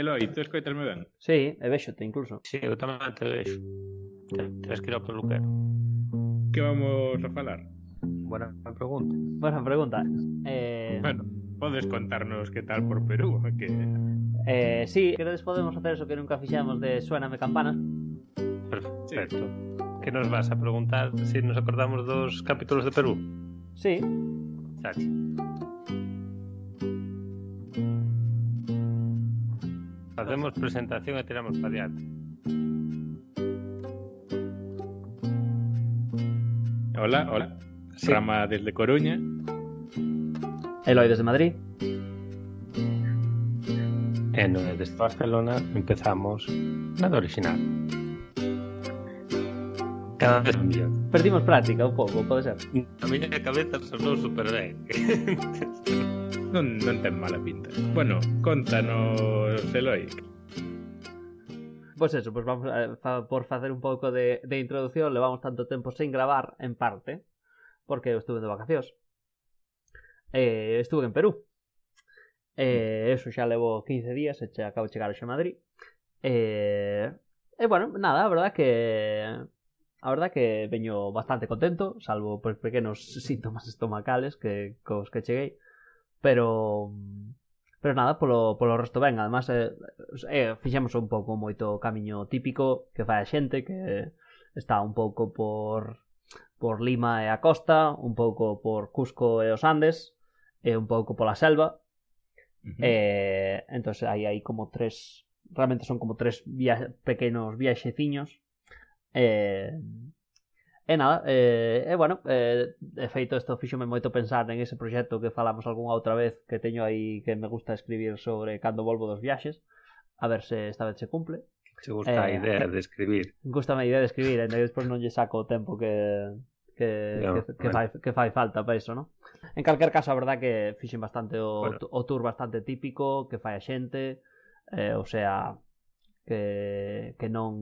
Eloi, tú escoitasme ben? Sí, e véxote incluso. Sí, eu tamén te vexo. Tens que ir ao peluquero. Que vamos a falar? Buena pregunta. Buena pregunta. Eh, Bueno, podes contarnos que tal por Perú, que eh, sí, queredes podemos hacer eso que nunca fixemos de Suéname campanas. Perfecto. Que nos vas a preguntar se si nos acordamos dos capítulos de Perú? Sí, Sachi. Facemos presentación e tiramos para diante. Hola, hola. Sí. Rama desde Coruña. Eloi desde Madrid. E no desde Barcelona empezamos nada original. Cada vez mellor. Perdimos práctica un pouco, pode ser. A miña cabeza sonou super ben. Non, non ten mala pinta. Bueno, contanos, Eloi. Pois eso, pois vamos a, fa, por facer un pouco de, de introducción, levamos tanto tempo sen gravar, en parte, porque eu estuve de vacacións. Eh, estuve en Perú. Eh, eso xa levo 15 días, e acabo de chegar a Madrid. Eh, e bueno, nada, a verdad que A verdad que veño bastante contento, salvo por pequenos síntomas estomacales que cos que cheguei, pero pero nada, polo, polo resto ben, además eh, eh, fixemos un pouco moito camiño típico que fai a xente que está un pouco por por Lima e a costa, un pouco por Cusco e os Andes, e un pouco pola selva. Uh -huh. Eh, entonces aí hai como tres, realmente son como tres via pequenos viaxeciños E, e nada, e, e bueno, e, de feito isto fíxome moito pensar en ese proxecto que falamos algunha outra vez que teño aí que me gusta escribir sobre cando volvo dos viaxes, a ver se esta vez se cumple. Se gusta eh, a idea de escribir. Gusta a idea de escribir, e despois non lle saco o tempo que, que, no, que, que, bueno. fai, que fai falta para iso, non? En calquer caso, a verdad que fixen bastante o, bueno. o tour bastante típico que fai a xente, eh, o sea, que, que non,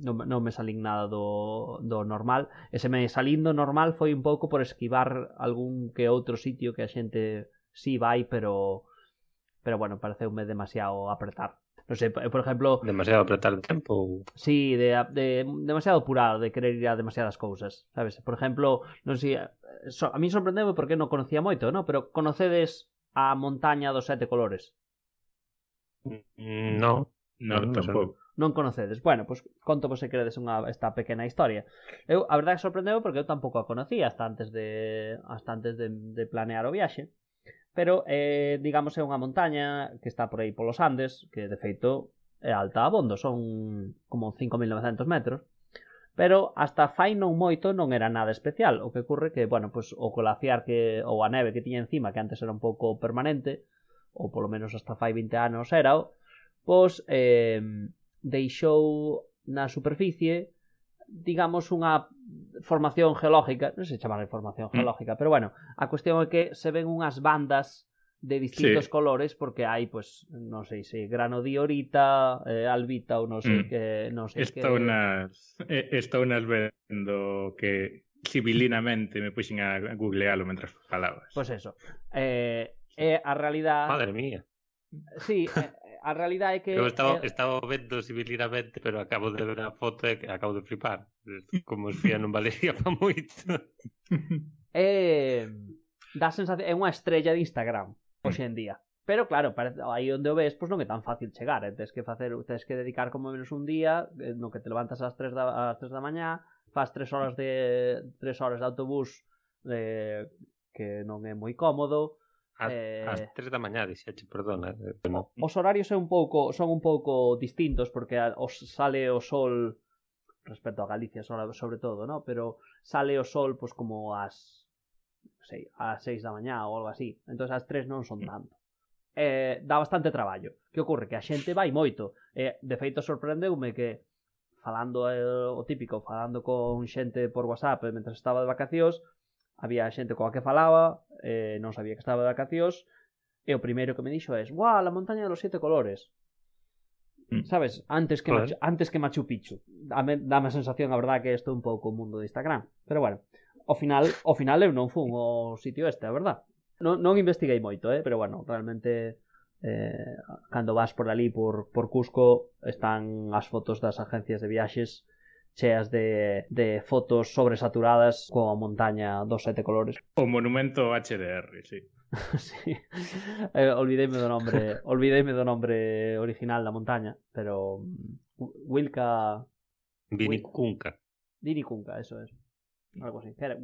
non, non me salín nada do, do normal. E se me salín do normal foi un pouco por esquivar algún que outro sitio que a xente si sí vai pero pero bueno, pareceume demasiado apretar. Non sei, por exemplo demasiado apretar o tempo si, sí, de, de, demasiado apurado de querer ir a demasiadas cousas sabes, por exemplo non sei, so, a mí sorprendeu porque non conocía moito no? pero conocedes a montaña dos sete colores. Mm, no. No, non, tampouco. Non conocedes. Bueno, pois pues, conto vos se queredes unha, esta pequena historia. Eu, a verdade, sorprendeu porque eu tampouco a conocía hasta antes de, hasta antes de, de planear o viaxe. Pero, eh, digamos, é unha montaña que está por aí polos Andes, que, de feito, é alta abondo, son como 5.900 metros pero hasta fai non moito non era nada especial, o que ocurre que, bueno, pues, o colaciar que, ou a neve que tiña encima, que antes era un pouco permanente, ou polo menos hasta fai 20 anos era, pois eh, deixou na superficie digamos unha formación geológica, non se chama formación mm. geológica, mm. pero bueno, a cuestión é que se ven unhas bandas de distintos sí. colores porque hai pues non sei se grano eh, albita ou non sei mm. que non sei estou que nas eh, estou nas vendo que civilinamente me puxen a googlealo mentras falabas. Pois pues eso. Eh, é eh, a realidade Madre mía. Sí, a realidade é que... Eu estaba, eh... estaba vendo similarmente, pero acabo de ver a foto e acabo de flipar. Como esfía non valería para moito. É... Eh, dá sensación... É unha estrella de Instagram, hoxe en día. Pero claro, parece, aí onde o ves, pois non é tan fácil chegar, eh? tens que facer, tens que dedicar como menos un día, eh, no que te levantas ás 3 da ás 3 da mañá, fas 3 horas de 3 horas de autobús eh, que non é moi cómodo, As, eh... as 3 da mañá, dixache, perdona. Eh, eh, como... Os horarios son un pouco son un pouco distintos porque os sale o sol respecto a Galicia sobre todo, ¿no? Pero sale o sol pois pues, como as sei, as 6 da mañá ou algo así. Entonces as 3 non son mm. tanto. Eh, dá bastante traballo. Que ocorre? Que a xente vai moito. Eh, de feito, sorprendeume que falando eh, o típico, falando con xente por WhatsApp eh, mentre estaba de vacacións, había xente coa que falaba, eh, non sabía que estaba de vacacións, e o primeiro que me dixo é, "Guau, la montaña de los sete colores." Mm. Sabes, antes que. Machu, antes que Machu Picchu. Dame, dame a sensación, a verdad, que isto é un pouco o mundo de Instagram. Pero bueno, ao final, ao final eu non fun ao sitio este, a verdad. Non, non investiguei moito, eh, pero bueno, realmente eh, cando vas por ali por, por Cusco están as fotos das agencias de viaxes cheas de, de fotos sobresaturadas coa montaña dos sete colores. O monumento HDR, sí. sí. Eh, olvideime do nombre, olvideime do nombre original da montaña, pero mm, Wilka Vinicunca. Vinicunca, eso es. Algo así. Era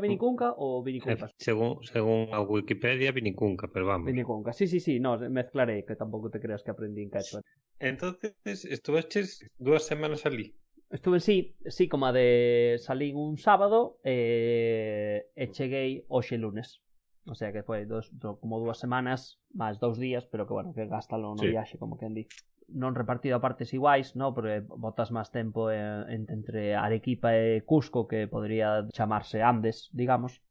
Vinicunca ou Vinicunca? Eh, según, según a Wikipedia, Vinicunca, pero vamos. Vinicunca. Sí, sí, sí, no, mezclaré, que tampouco te creas que aprendí en quechua. Entonces, estuveches dúas semanas ali. estuve sí, sí, como de salín un sábado e, e cheguei hoxe lunes. O sea que foi dos, do, como dúas semanas, máis dous días, pero que bueno, que gástalo no sí. viaxe, como quen di. Non repartido a partes iguais, no? porque eh, botas máis tempo eh, en, entre Arequipa e Cusco, que podría chamarse Andes, digamos.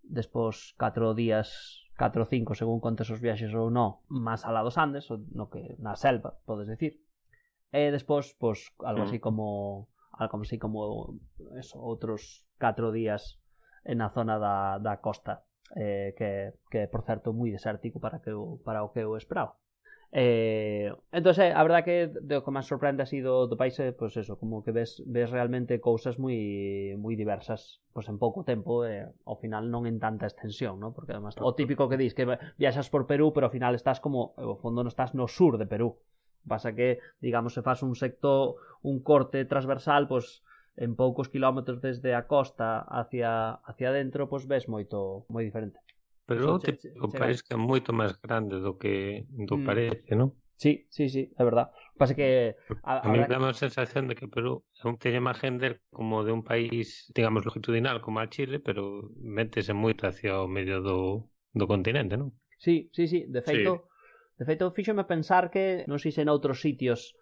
Despois, catro días 4 ou 5 según contes os viaxes ou non, máis alá dos Andes, ou no que na selva, podes decir. E despois, pois, algo así mm. como algo así como eso, outros 4 días na zona da, da costa eh, que, que por certo moi desértico para que eu, para o que eu esperaba. Eh, entón eh, a verdad que do que máis sorprende así do, do país é pois eso, como que ves, ves realmente cousas moi moi diversas pois en pouco tempo eh, ao final non en tanta extensión no? porque además o típico que dis que viaxas por Perú pero ao final estás como eh, ao fondo non estás no sur de Perú. Pasa que, digamos, se faz un sector, un corte transversal, pois en poucos quilómetros desde a costa hacia hacia dentro, pois ves moito moi diferente. Pero o che, o país que é moito máis grande do que do mm. parece, non? Sí, sí, sí, é verdad. Pasa que... A, a, a mí dá a sensación de que Perú un teña imagen de, como de un país, digamos, longitudinal como a Chile, pero métese moito hacia o medio do, do continente, non? Sí, sí, sí, de feito, sí. De feito, fíxome pensar que, non sei se noutros sitios,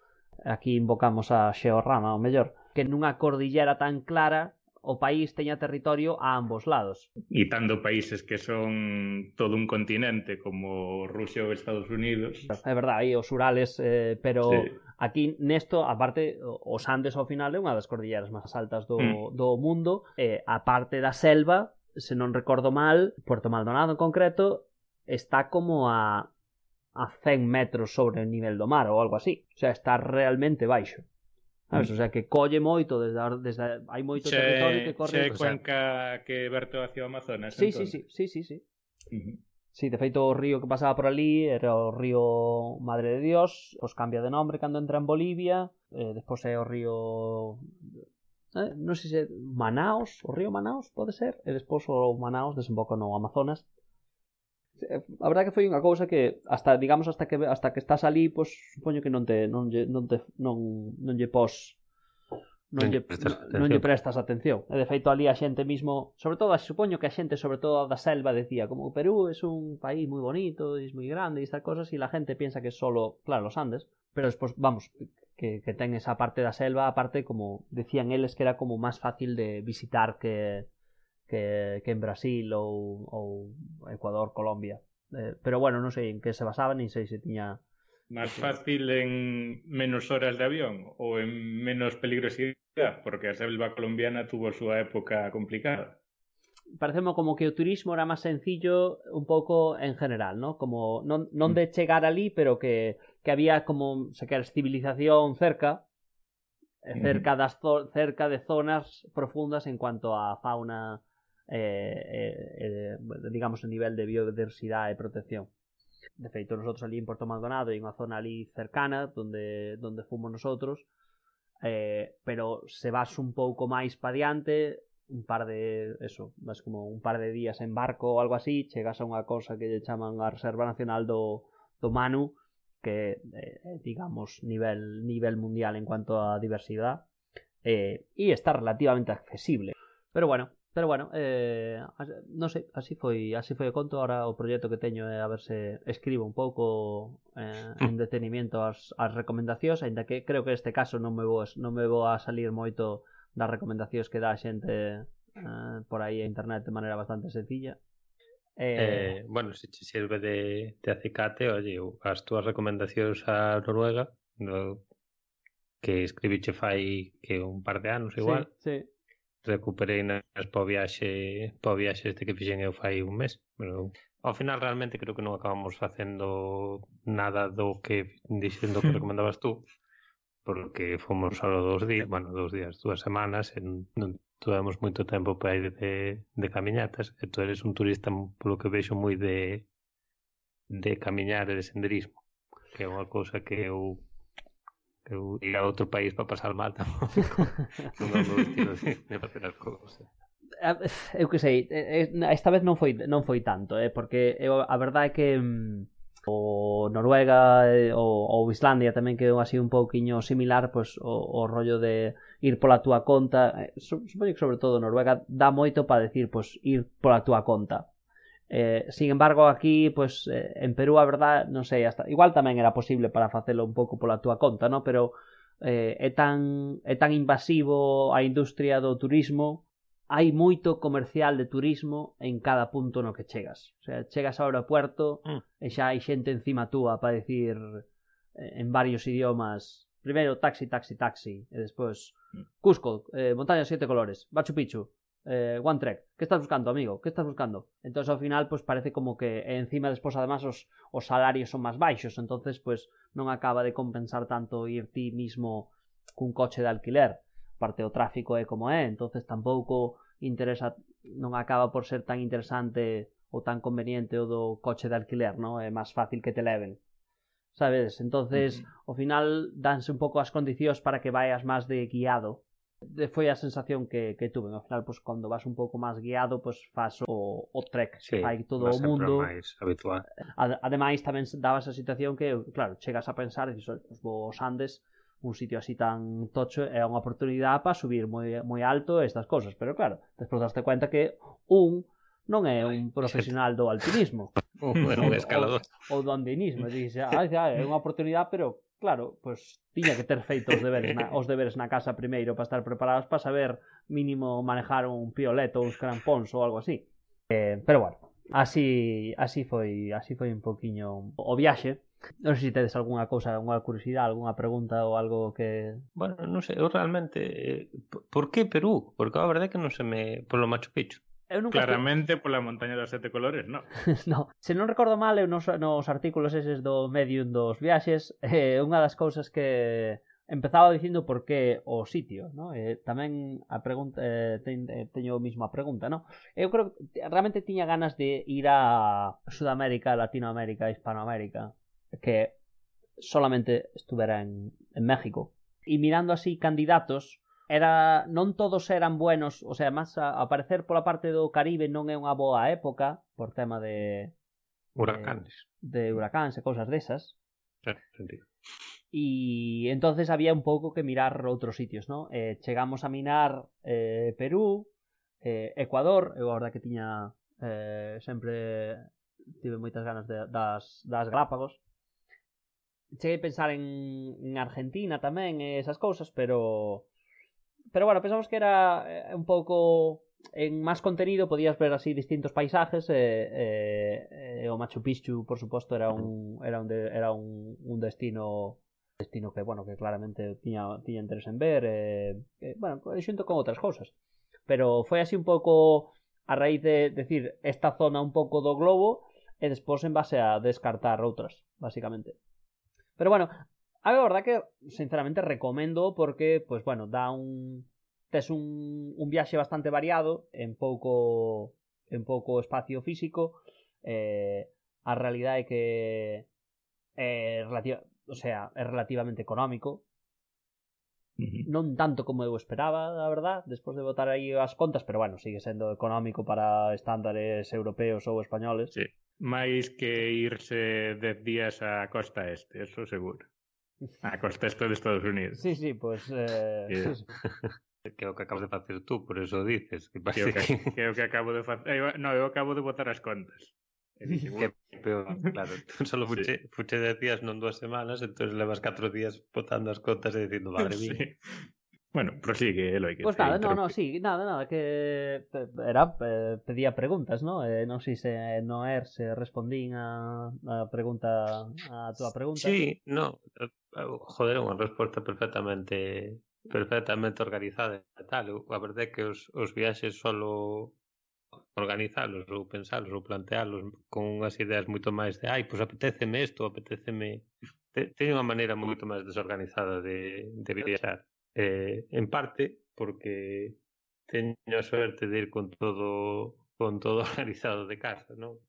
aquí invocamos a Xeorrama, o mellor, que nunha cordillera tan clara o país teña territorio a ambos lados. E tanto países que son todo un continente como Rusia ou Estados Unidos. É verdade, aí os Urales, eh, pero sí. aquí nesto, aparte, os Andes ao final é unha das cordilleras máis altas do, mm. do mundo, eh, a parte da selva, se non recordo mal, Puerto Maldonado en concreto, está como a a 100 metros sobre o nivel do mar ou algo así. O sea, está realmente baixo. Sabes? Mm. O sea, que colle moito desde, a, desde a, hai moito che, territorio que corre... Che cuenca o sea... que verto hacia o Amazonas, sí, entón. sí, sí, sí, sí, sí. Uh -huh. Sí, de feito o río que pasaba por ali era o río Madre de Dios, pois cambia de nombre cando entra en Bolivia, eh, despois é o río eh, non sei se Manaos, o río Manaos pode ser, e despois o Manaos desemboca no Amazonas, Eh, a verdade que foi unha cousa que hasta digamos hasta que hasta que estás ali, pois supoño que non te non lle non te non non lle pos non lle, non lle prestas atención. E de feito ali a xente mismo, sobre todo, supoño que a xente sobre todo da selva decía, como o Perú é un país moi bonito, é moi grande e estas cosas, e la gente piensa que solo, claro, os Andes, pero despois, vamos, que, que ten esa parte da selva, a parte como decían eles que era como máis fácil de visitar que que, que en Brasil ou, ou Ecuador, Colombia. Eh, pero bueno, non sei en que se basaba, nin sei se tiña Más fácil en menos horas de avión ou en menos peligrosidade, porque a selva colombiana tuvo a súa época complicada. pareceme como que o turismo era máis sencillo un pouco en general, ¿no? Como non, non de chegar ali, pero que, que había como, se queres, civilización cerca, eh, das cerca de zonas profundas en cuanto a fauna Eh, eh, eh, digamos, o nivel de biodiversidade e protección. De feito, nosotros ali en Porto Maldonado hai unha zona ali cercana donde, donde fomos nosotros, eh, pero se vas un pouco máis pa diante, un par de eso, vas como un par de días en barco ou algo así, chegas a unha cosa que lle chaman a Reserva Nacional do, do Manu, que eh, digamos nivel nivel mundial en cuanto a diversidade, eh, e está relativamente accesible. Pero bueno, Pero bueno, eh, non sei, así foi, así foi o conto, ahora o proxecto que teño é a ver se escribo un pouco eh, en mm. detenimiento as, as recomendacións, aínda que creo que este caso non me vou, non me vou a salir moito das recomendacións que dá a xente eh, por aí a internet de maneira bastante sencilla. Eh, eh bueno, se che sirve de, de acicate, oye, as túas recomendacións a Noruega, no, que escribiche fai que un par de anos igual. Sí, sí recuperei nas po viaxe, po viaxe este que fixen eu fai un mes. Pero ao final realmente creo que non acabamos facendo nada do que dixendo que recomendabas tú porque fomos só dous días, bueno, dous días, dúas semanas, en, non tivemos moito tempo para ir de, de camiñatas, e tú eres un turista polo que vexo moi de de camiñar e de senderismo, que é unha cousa que eu Eu ir a outro país para pasar mal tampouco. non é o meu estilo de, de facer as cousas. Eu que sei, eh, eh, esta vez non foi non foi tanto, eh, porque eu, a verdade é que mm, o Noruega eh, ou, ou Islandia tamén que é así un pouquiño similar pois o, o rollo de ir pola túa conta supoño que sobre todo Noruega dá moito para decir pois ir pola túa conta Eh, sin embargo, aquí, pues, eh, en Perú, a verdad, non sei, hasta, igual tamén era posible para facelo un pouco pola túa conta, ¿no? Pero eh, é, tan, é tan invasivo a industria do turismo, hai moito comercial de turismo en cada punto no que chegas. O sea, chegas ao aeropuerto mm. Eh, e xa hai xente encima túa para decir eh, en varios idiomas primeiro taxi, taxi, taxi e despois mm. Cusco, eh, montaña sete colores, Machu Picchu, eh, One Trek, ¿qué estás buscando, amigo? ¿Qué estás buscando? Entonces ao final pues parece como que encima despois además os, os salarios son máis baixos, entonces pues non acaba de compensar tanto ir ti mismo cun coche de alquiler. Parte o tráfico é como é, entonces tampouco interesa non acaba por ser tan interesante ou tan conveniente o do coche de alquiler, non? É máis fácil que te leven. Sabes? Entonces, uh -huh. ao final danse un pouco as condicións para que vayas máis de guiado foi a sensación que, que tuve. Ao final, pois, cando vas un pouco máis guiado, pois, faz o, o trek sí, que fai todo o mundo. máis habitual. Ad, ademais, tamén dabas a situación que, claro, chegas a pensar, dices, pues, vos Andes, un sitio así tan tocho é unha oportunidade para subir moi, moi alto estas cousas, pero claro, despois daste cuenta que un non é un profesional do alpinismo ou, ou, ou do andinismo, dices, ah, é unha oportunidade, pero Claro, pois pues, tiña que ter feito os deberes na, os deberes na casa primeiro para estar preparados para saber mínimo manejar un pioleto ou uns crampóns ou algo así. Eh, pero bueno, así así foi, así foi un poquiño o viaxe. Non sei se tedes algunha cousa, algunha curiosidade, algunha pregunta ou algo que... Bueno, non sei, eu realmente... Eh, por que Perú? Porque a verdade é que non se me... Por lo Machu Picchu. Eu nunca Claramente estive... pola montaña dos sete colores, non? no, se non recordo mal, eu nos, nos artículos eses do Medium dos viaxes, eh, unha das cousas que empezaba dicindo por que o sitio, no? Eh, tamén a pregunta eh, ten, eh, teño a mesma pregunta, no? Eu creo que realmente tiña ganas de ir a Sudamérica, Latinoamérica, Hispanoamérica, que solamente estuvera en, en México. E mirando así candidatos, era non todos eran buenos, o sea, máis a, aparecer pola parte do Caribe non é unha boa época por tema de huracanes, de, de huracáns e cousas desas. É, sentido. E entonces había un pouco que mirar outros sitios, ¿no? Eh, chegamos a minar eh, Perú, eh, Ecuador, eu a verdade que tiña eh, sempre tive moitas ganas de, das, das Galápagos. Cheguei a pensar en, en Argentina tamén esas cousas, pero pero bueno, pensamos que era eh, un pouco en máis contenido podías ver así distintos paisajes e, e, e o Machu Picchu, por suposto, era un era un era un, un destino destino que, bueno, que claramente tiña, tiña interés en ver bueno, xunto con outras cousas. Pero foi así un pouco a raíz de decir esta zona un pouco do globo e despois en base a descartar outras, basicamente. Pero bueno, A verdad que, sinceramente, recomendo porque, pues bueno, dá un... tes un, un viaxe bastante variado en pouco en pouco espacio físico eh, a realidade é que é relativa, o sea, é relativamente económico non tanto como eu esperaba, a verdad, despois de votar aí as contas, pero bueno, sigue sendo económico para estándares europeos ou españoles. Sí, máis que irse 10 días á costa este, eso seguro. A contexto de Estados Unidos. Sí, sí, pois... Pues, eh... yeah. sí, sí. Que é o que acabas de facer tú, por eso dices. Que, que, o que, que, o que acabo de facer... Eh, no, eu acabo de botar as contas. Dixen, que peor, claro. Tú solo fuche, sí. fuche de días non dúas semanas, entón levas catro días botando as contas e dicindo, madre mía. Sí. Bueno, prosigue, Eloi. Que pois pues nada, no, no, sí, nada, nada, que era, eh, pedía preguntas, no? Eh, non sei se no er se respondín a, a pregunta, a túa pregunta. Sí, no, eh, joder, unha resposta perfectamente perfectamente organizada e tal. A verdade é que os, os viaxes solo organizalos ou pensalos ou plantealos con unhas ideas moito máis de ai, pois apetéceme isto, apetéceme... Teño unha maneira moito máis desorganizada de, de viaxar eh, en parte porque teño a suerte de ir con todo con todo organizado de casa, non?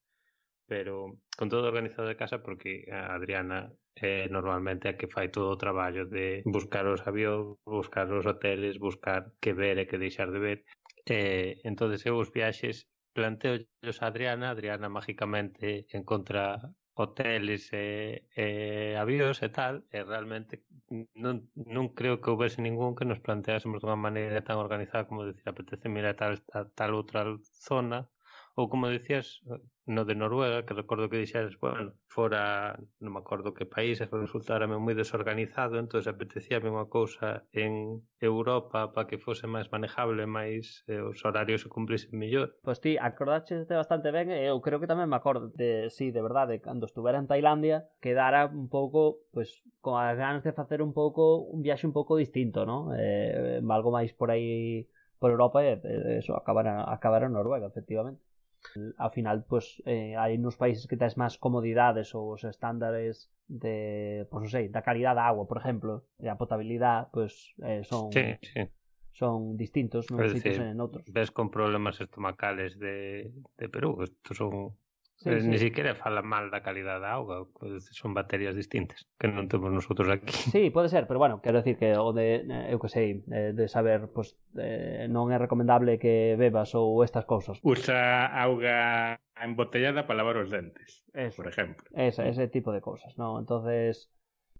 Pero con todo organizado de casa porque a Adriana eh, normalmente a que fai todo o traballo de buscar os avións, buscar os hoteles, buscar que ver e que deixar de ver. Eh, entonces eu os viaxes planteo a Adriana, Adriana mágicamente encontra hoteles eh, eh, e, e avións e tal, e realmente non, non creo que houbese ningún que nos planteásemos dunha maneira tan organizada como decir, apetece mirar tal, tal, tal outra zona, ou como decías no de Noruega, que recordo que dixeras, bueno, fora, non me acordo que país, e resultarame moi desorganizado, entón apetecíame unha cousa en Europa para que fose máis manejable, máis eh, os horarios se cumplisen mellor. Pois ti acordaste bastante ben, e eu creo que tamén me acordo de, sí, de verdade, cando estuvera en Tailandia, quedara un pouco, pois, pues, con as ganas de facer un pouco, un viaxe un pouco distinto, non? Eh, eh, algo máis por aí por Europa e eso acabar a, acabar Noruega, efectivamente. Al final, pues eh, hay unos países que traes más comodidades o estándares de, pues no sé, la calidad de agua, por ejemplo, la potabilidad, pues eh, son, sí, sí. son distintos ¿no? en otros. Ves con problemas estomacales de, de Perú, estos son Sí, eh, sí. Ni siquiera fala mal da calidad da auga, son baterías distintas que non temos nosotros aquí. Sí, pode ser, pero bueno, quero decir que o de eh, eu que sei, eh, de saber, pois pues, eh, non é recomendable que bebas ou estas cousas. Usa auga embotellada para lavar os dentes, Eso. por exemplo. Esa, ese tipo de cousas, non? Entonces,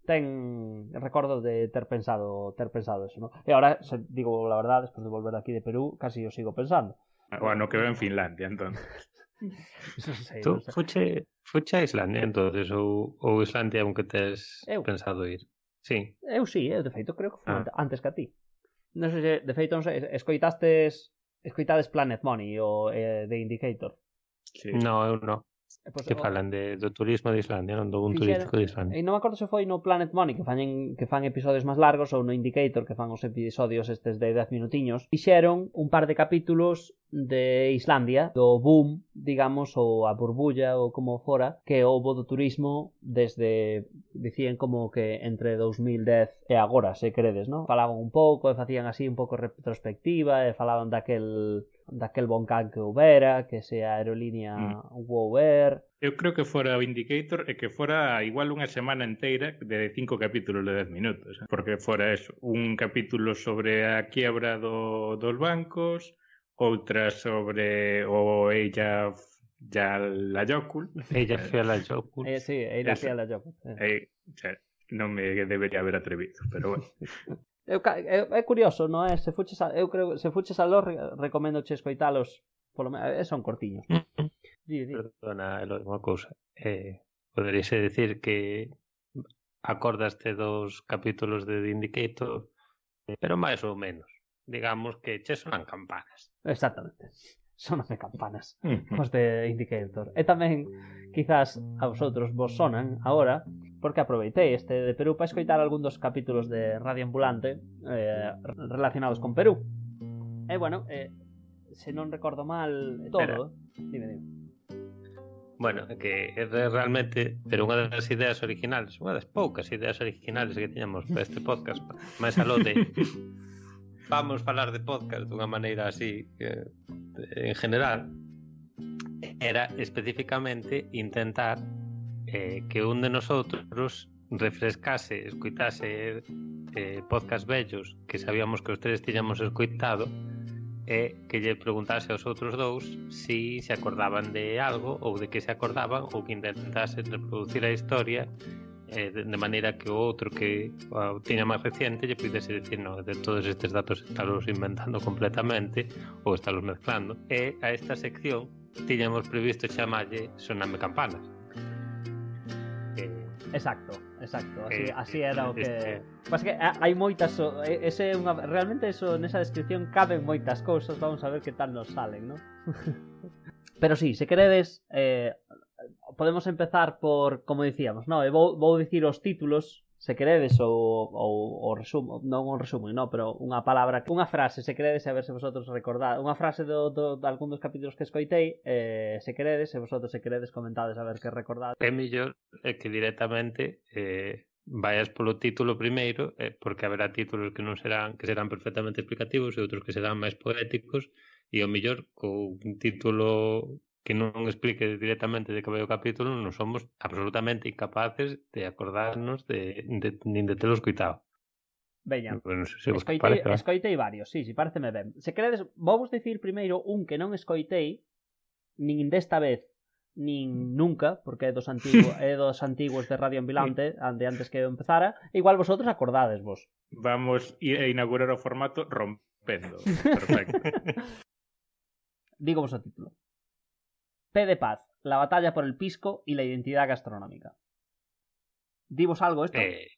ten recordo de ter pensado ter pensado eso, ¿no? E agora, digo la verdad, despois de volver aquí de Perú, casi o sigo pensando. Ah, bueno, que veo en Finlandia, entonces. Sei, Tú fuche, fuche a Islandia entonces ou, ou Islandia aunque tes eu. pensado ir? Sí. Eu sí, eu de feito creo que foi ah. antes que a ti. Non sei se, de feito, non sei, escoitastes escoitades Planet Money ou eh, The Indicator? Sí. No, eu no. Eh, pues, que falan de, do turismo de Islandia, non do un turístico de Islandia. E non me acordo se foi no Planet Money que fan que fan episodios máis largos ou no Indicator que fan os episodios estes de 10 minutiños. Fixeron un par de capítulos de Islandia, do boom, digamos, ou a burbulla ou como fora, que houbo do turismo desde, dicían como que entre 2010 e agora, se credes, non? Falaban un pouco e facían así un pouco retrospectiva e falaban daquel daquel volcán que houbera, que se a aerolínea mm. Air. Eu creo que fora o Indicator e que fora igual unha semana inteira de cinco capítulos de 10 minutos, eh? porque fora eso, un capítulo sobre a quiebra do, dos bancos, outra sobre o ella ya la Yokul. Ella fue a la Yokul. Eh, sí, ella fue a la Yokul. Eh. Eh, o sea, non me debería haber atrevido, pero bueno. Eu, é, é curioso, non é? Se fuches a, eu creo, se fuches a los, recomendo che escoitalos, polo menos, eh, son cortiños. Mm, mm. di, di. Perdona, eh, é unha cousa. Eh, poderíase decir que acordaste dos capítulos de The Indicator, eh, pero máis ou menos. Digamos que che sonan campanas. Exactamente son de campanas os de Indicator. E tamén, quizás, a outros vos sonan agora, porque aproveitei este de Perú para escoitar algún dos capítulos de Radio Ambulante eh, relacionados con Perú. E bueno, eh, se non recordo mal todo, Espera. dime, dime. Bueno, que é realmente pero unha das ideas originales, unha das poucas ideas originales que tiñamos para este podcast, máis aló de vamos falar de podcast dunha maneira así que, en general era especificamente intentar eh, que un de nosotros refrescase, escuitase eh, podcast vellos que sabíamos que os tres tiñamos escuitado e que lle preguntase aos outros dous si se acordaban de algo ou de que se acordaban ou que intentase reproducir a historia eh, de maneira que o outro que ah, o tiña máis reciente lle pudese dicir no, de todos estes datos estalos inventando completamente ou estalos mezclando e a esta sección tiñamos previsto chamalle soname campanas. Eh, exacto, exacto, así, eh, así era o que... Este... Mas que ah, hai moitas... Ese é unha... Realmente eso, nesa descripción caben moitas cousas, vamos a ver que tal nos salen, non? Pero sí, se queredes, eh, podemos empezar por, como dicíamos, no, vou, vou dicir os títulos se queredes ou, ou, ou resumo, non un resumo, no, pero unha palabra, unha frase, se queredes, a ver se vosotros recordade, unha frase do, do, de algún dos capítulos que escoitei, eh, se queredes, se vosotros se queredes comentades a ver que recordades. É mellor é que directamente eh, vayas polo título primeiro, eh, porque haberá títulos que non serán que serán perfectamente explicativos e outros que serán máis poéticos, e o mellor co un título que non explique directamente de que vai o capítulo, non somos absolutamente incapaces de acordarnos de, de, nin de telo escuitado. Veña, bueno, se, se escoitei, parece, eh. escoitei varios, sí, si sí, pareceme ben. Se queredes, vou vos dicir primeiro un que non escoitei, nin desta vez, nin mm. nunca, porque é dos, antigo, é dos antigos de Radio Ambulante, ande antes que empezara, igual vosotros acordades vos. Vamos a inaugurar o formato rompendo. Perfecto. Digo vos o título. P de Paz, la batalla por el pisco y la identidad gastronómica. ¿Divos algo esto? Eh,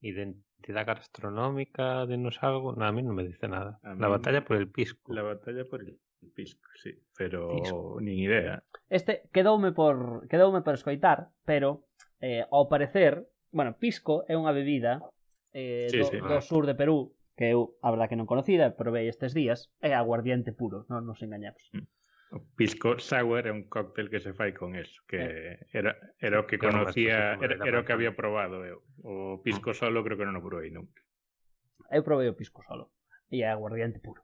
identidad gastronómica, dinos algo. No, a mí no me dice nada. A La batalla por el pisco. La batalla por el pisco, sí. Pero Pisco. nin idea. Este quedoume por quedoume por escoitar, pero eh, ao parecer, bueno, pisco é unha bebida eh, Sí, do, sí. do sur de Perú que eu, a verdad que non conocida, probei estes días, é aguardiente puro, non nos engañamos. O pisco sour é un cóctel que se fai con eso, que eh, era, era o que conocía, era, era o que había probado eu. O pisco ah. solo creo que non o probei nunca. Eu probei o pisco solo e é aguardiente puro.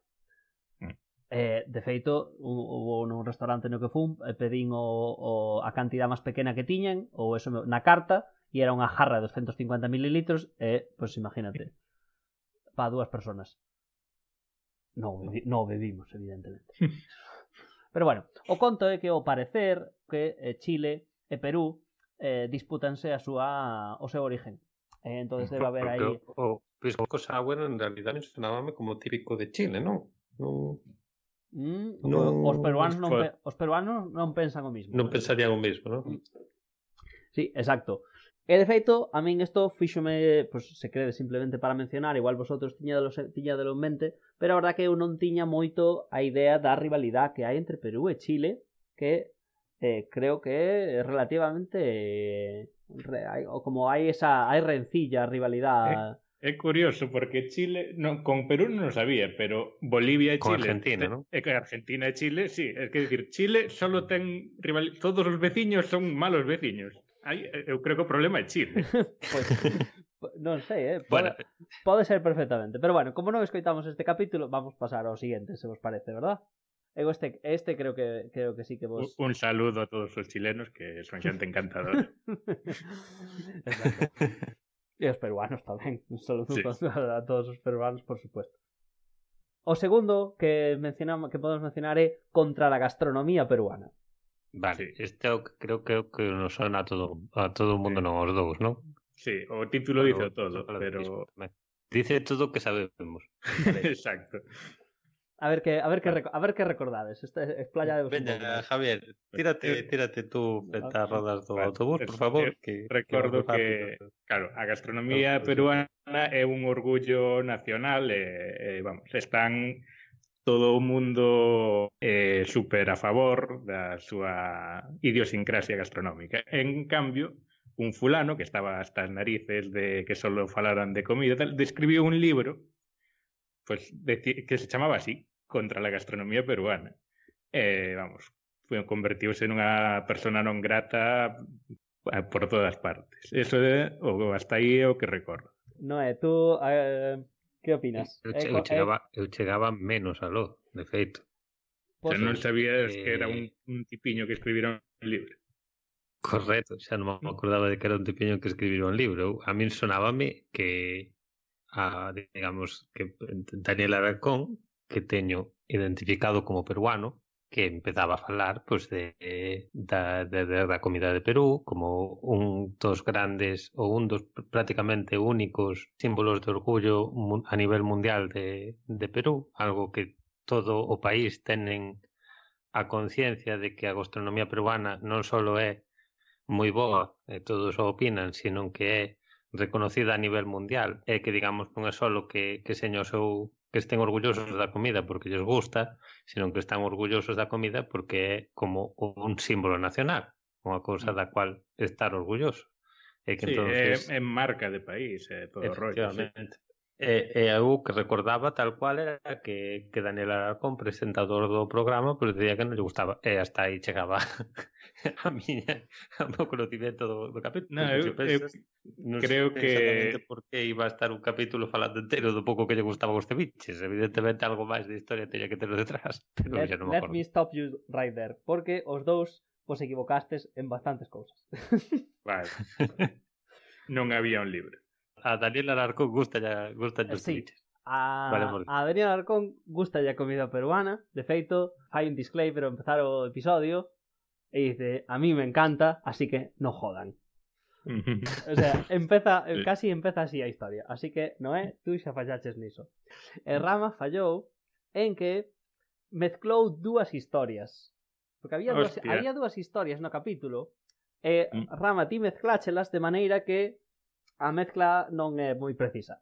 Mm. Eh, de feito, hubo nun restaurante no que fun, e pedín o, o, a cantidad máis pequena que tiñan, ou eso na carta, e era unha jarra de 250 mililitros, e, pois pues, imagínate, para dúas personas. Non, bebi, non bebimos, evidentemente. Pero bueno, o conto é que ao parecer que eh, Chile e Perú eh, disputanse a súa o seu origen. Eh, entonces debe haber aí o, pisco sour en realidad me sonábame como típico de Chile, non? Non, Mm, os peruanos non foi- pe- os peruanos non pensan o mismo. non pensarían o mesmo, non? Sí, exacto. E de feito, a min isto fíxome, pois se crede simplemente para mencionar, igual vosotros tiñadelo, tiñadelo en mente, pero a verdad que eu non tiña moito a idea da rivalidade que hai entre Perú e Chile, que eh, creo que é relativamente eh, re, hai, como hai esa hai rencilla, rivalidade. Eh, é, é curioso porque Chile non con Perú non o sabía, pero Bolivia e con Chile, Argentina, ¿no? Eh, Argentina e Chile, sí, es que decir, Chile solo ten rival, todos os veciños son malos veciños. Aí, eh, eu creo que o problema é Chile. pois, non sei, eh? Pode, bueno. pode ser perfectamente. Pero bueno, como non escoitamos este capítulo, vamos pasar ao siguiente, se vos parece, verdad? Eu este, este creo que creo que sí que vos... Un saludo a todos os chilenos que son xente encantadora. e os peruanos tamén. Un saludo sí. a todos os peruanos, por supuesto. O segundo que mencionamos que podemos mencionar é contra a gastronomía peruana. Vale, este creo, creo que nos son a todo a todo o mundo sí. non os dous, non? Sí, o título dice o todo, pero dice todo o que sabemos. Exacto. A ver que a ver que a ver que recordades, esta es playa de Venga, Javier, tírate, eh, tírate tú a rodas do vale, autobús, por favor, que recordo que, que claro, a gastronomía peruana é un orgullo nacional, eh, eh, vamos, están todo o mundo eh, super a favor da súa idiosincrasia gastronómica. En cambio, un fulano que estaba hasta as narices de que solo falaran de comida, tal, describiu un libro pues, de, que se chamaba así, Contra la gastronomía peruana. Eh, vamos, convertiuse nunha persona non grata eh, por todas partes. Eso é o, hasta aí é o que recordo. No, tú eh, Que opinas? Eh, eu, che, eu, chegaba, eh. eu chegaba menos a lo, de feito. Pois, non sabías eh... que era eh. un, un tipiño que escribira un libro. Correcto, xa non me mm. acordaba de que era un tipiño que escribira un libro. A min sonábame que a, digamos que Daniel Aracón, que teño identificado como peruano, que empezaba a falar pois de, da, de, de, da comida de Perú como un dos grandes ou un dos prácticamente únicos símbolos de orgullo a nivel mundial de, de Perú, algo que todo o país tenen a conciencia de que a gastronomía peruana non só é moi boa, e todos o opinan, sino que é reconocida a nivel mundial, é que digamos non é só que, que seño o seu que estén orgullosos da comida porque lles gusta, senón que están orgullosos da comida porque é como un símbolo nacional, unha cousa mm. da cual estar orgulloso. É que sí, entonces... é, é marca de país, é todo rollo. Sí. E, e eu que recordaba tal cual era que, que Daniel Alarcón, presentador do programa, pues, decía que non lle gustaba. E hasta aí chegaba a miña, a meu conocimiento do, do capítulo. No, eu, pensas, eu, eh, non creo que... por que iba a estar un capítulo falando entero do pouco que lle gustaba os ceviches. Evidentemente, algo máis de historia teña que tener detrás. Pero let, non me acordo. Let me stop you right there. Porque os dous vos equivocastes en bastantes cousas. vale. non había un libro a Daniel Alarcón gusta ya, gusta ya eh, sí. A, vale, a Daniel Alarcón gusta ya a comida peruana. De feito, hai un disclaimer ao empezar o episodio e dice, a mí me encanta, así que no jodan. o sea, empeza, casi empeza así a historia. Así que, Noé, tú xa fallaches niso. E Rama fallou en que mezclou dúas historias. Porque había dúas, había dúas historias no capítulo e mm. Rama ti mezcláchelas de maneira que a mezcla non é moi precisa.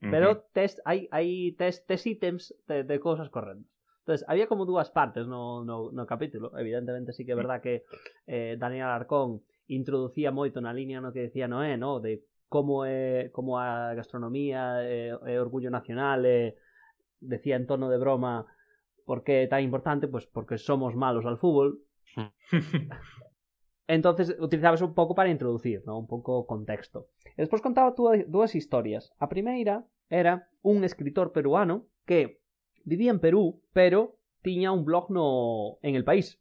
Pero uh -huh. tes, hai, hai tes, tes ítems de, de cousas correntes. Entonces, había como dúas partes no, no, no capítulo. Evidentemente sí que é verdad que eh, Daniel Arcón introducía moito na liña no que decía Noé, no? de como é como a gastronomía é, é orgullo nacional, é, decía en tono de broma por que é tan importante, pois pues porque somos malos al fútbol. Entonces utilizabas un pouco para introducir, ¿no? un pouco contexto. E despois contaba dúas historias. A primeira era un escritor peruano que vivía en Perú, pero tiña un blog no en el país.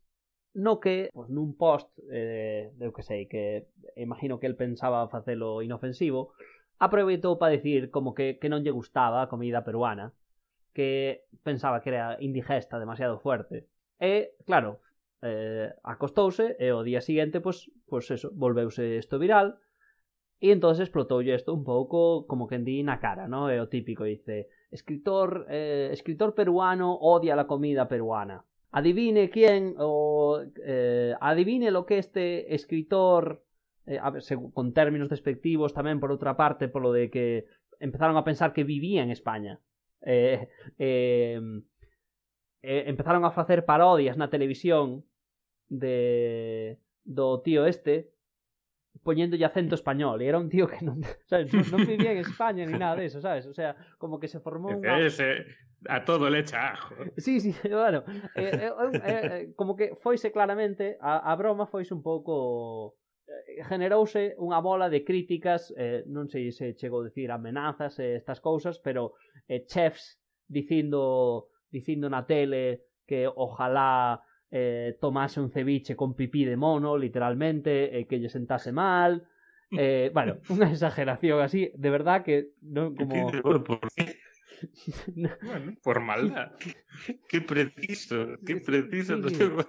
No que, pues nun post, eh, eu que sei, que imagino que el pensaba facelo inofensivo, aproveitou para decir como que, que non lle gustaba comida peruana, que pensaba que era indigesta, demasiado fuerte. E, claro, eh, acostouse e o día siguiente, pois, pois eso, volveuse isto viral e entonces explotoulle isto un pouco como que di na cara, no? É o típico, dice, escritor, eh, escritor peruano odia la comida peruana. Adivine quién o eh, adivine lo que este escritor eh, a ver, con términos despectivos tamén por outra parte polo de que empezaron a pensar que vivía en España. Eh, eh, eh, empezaron a facer parodias na televisión de do tío este poñéndolle acento español e era un tío que non, sabes, non vivía en España ni nada de eso, sabes? O sea, como que se formou unha... Ese, a todo le echa ajo. Sí, sí, bueno, eh, eh eh, eh, eh, como que foise claramente, a, a broma foise un pouco eh, generouse unha bola de críticas, eh, non sei se chegou a dicir amenazas e eh, estas cousas, pero eh, chefs dicindo dicindo na tele que ojalá eh, tomase un ceviche con pipí de mono, literalmente, e que lle sentase mal. Eh, bueno, unha exageración así, de verdad que non como por qué? Bueno, por maldad. Qué preciso, qué preciso. Sí, no.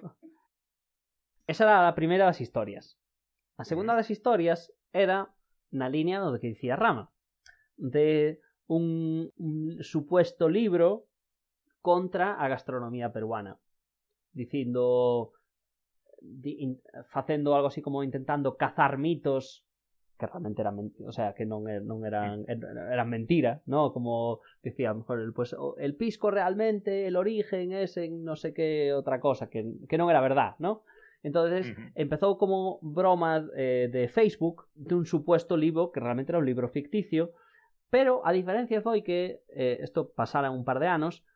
Esa era a primeira das historias. A segunda das historias era na línea do que dicía Rama, de un, un supuesto libro contra a gastronomía peruana, dicindo di, in, facendo algo así como intentando cazar mitos que realmente eran o sea, que non, non eran er- eran mentira, ¿no? Como decía, a lo mejor el, pues el pisco realmente el origen es en no sé qué otra cosa, que, que non era verdad, ¿no? Entonces Ujú. empezou como broma eh, de Facebook de un supuesto libro que realmente era un libro ficticio, pero a diferencia foi que eh, isto pasara un par de anos,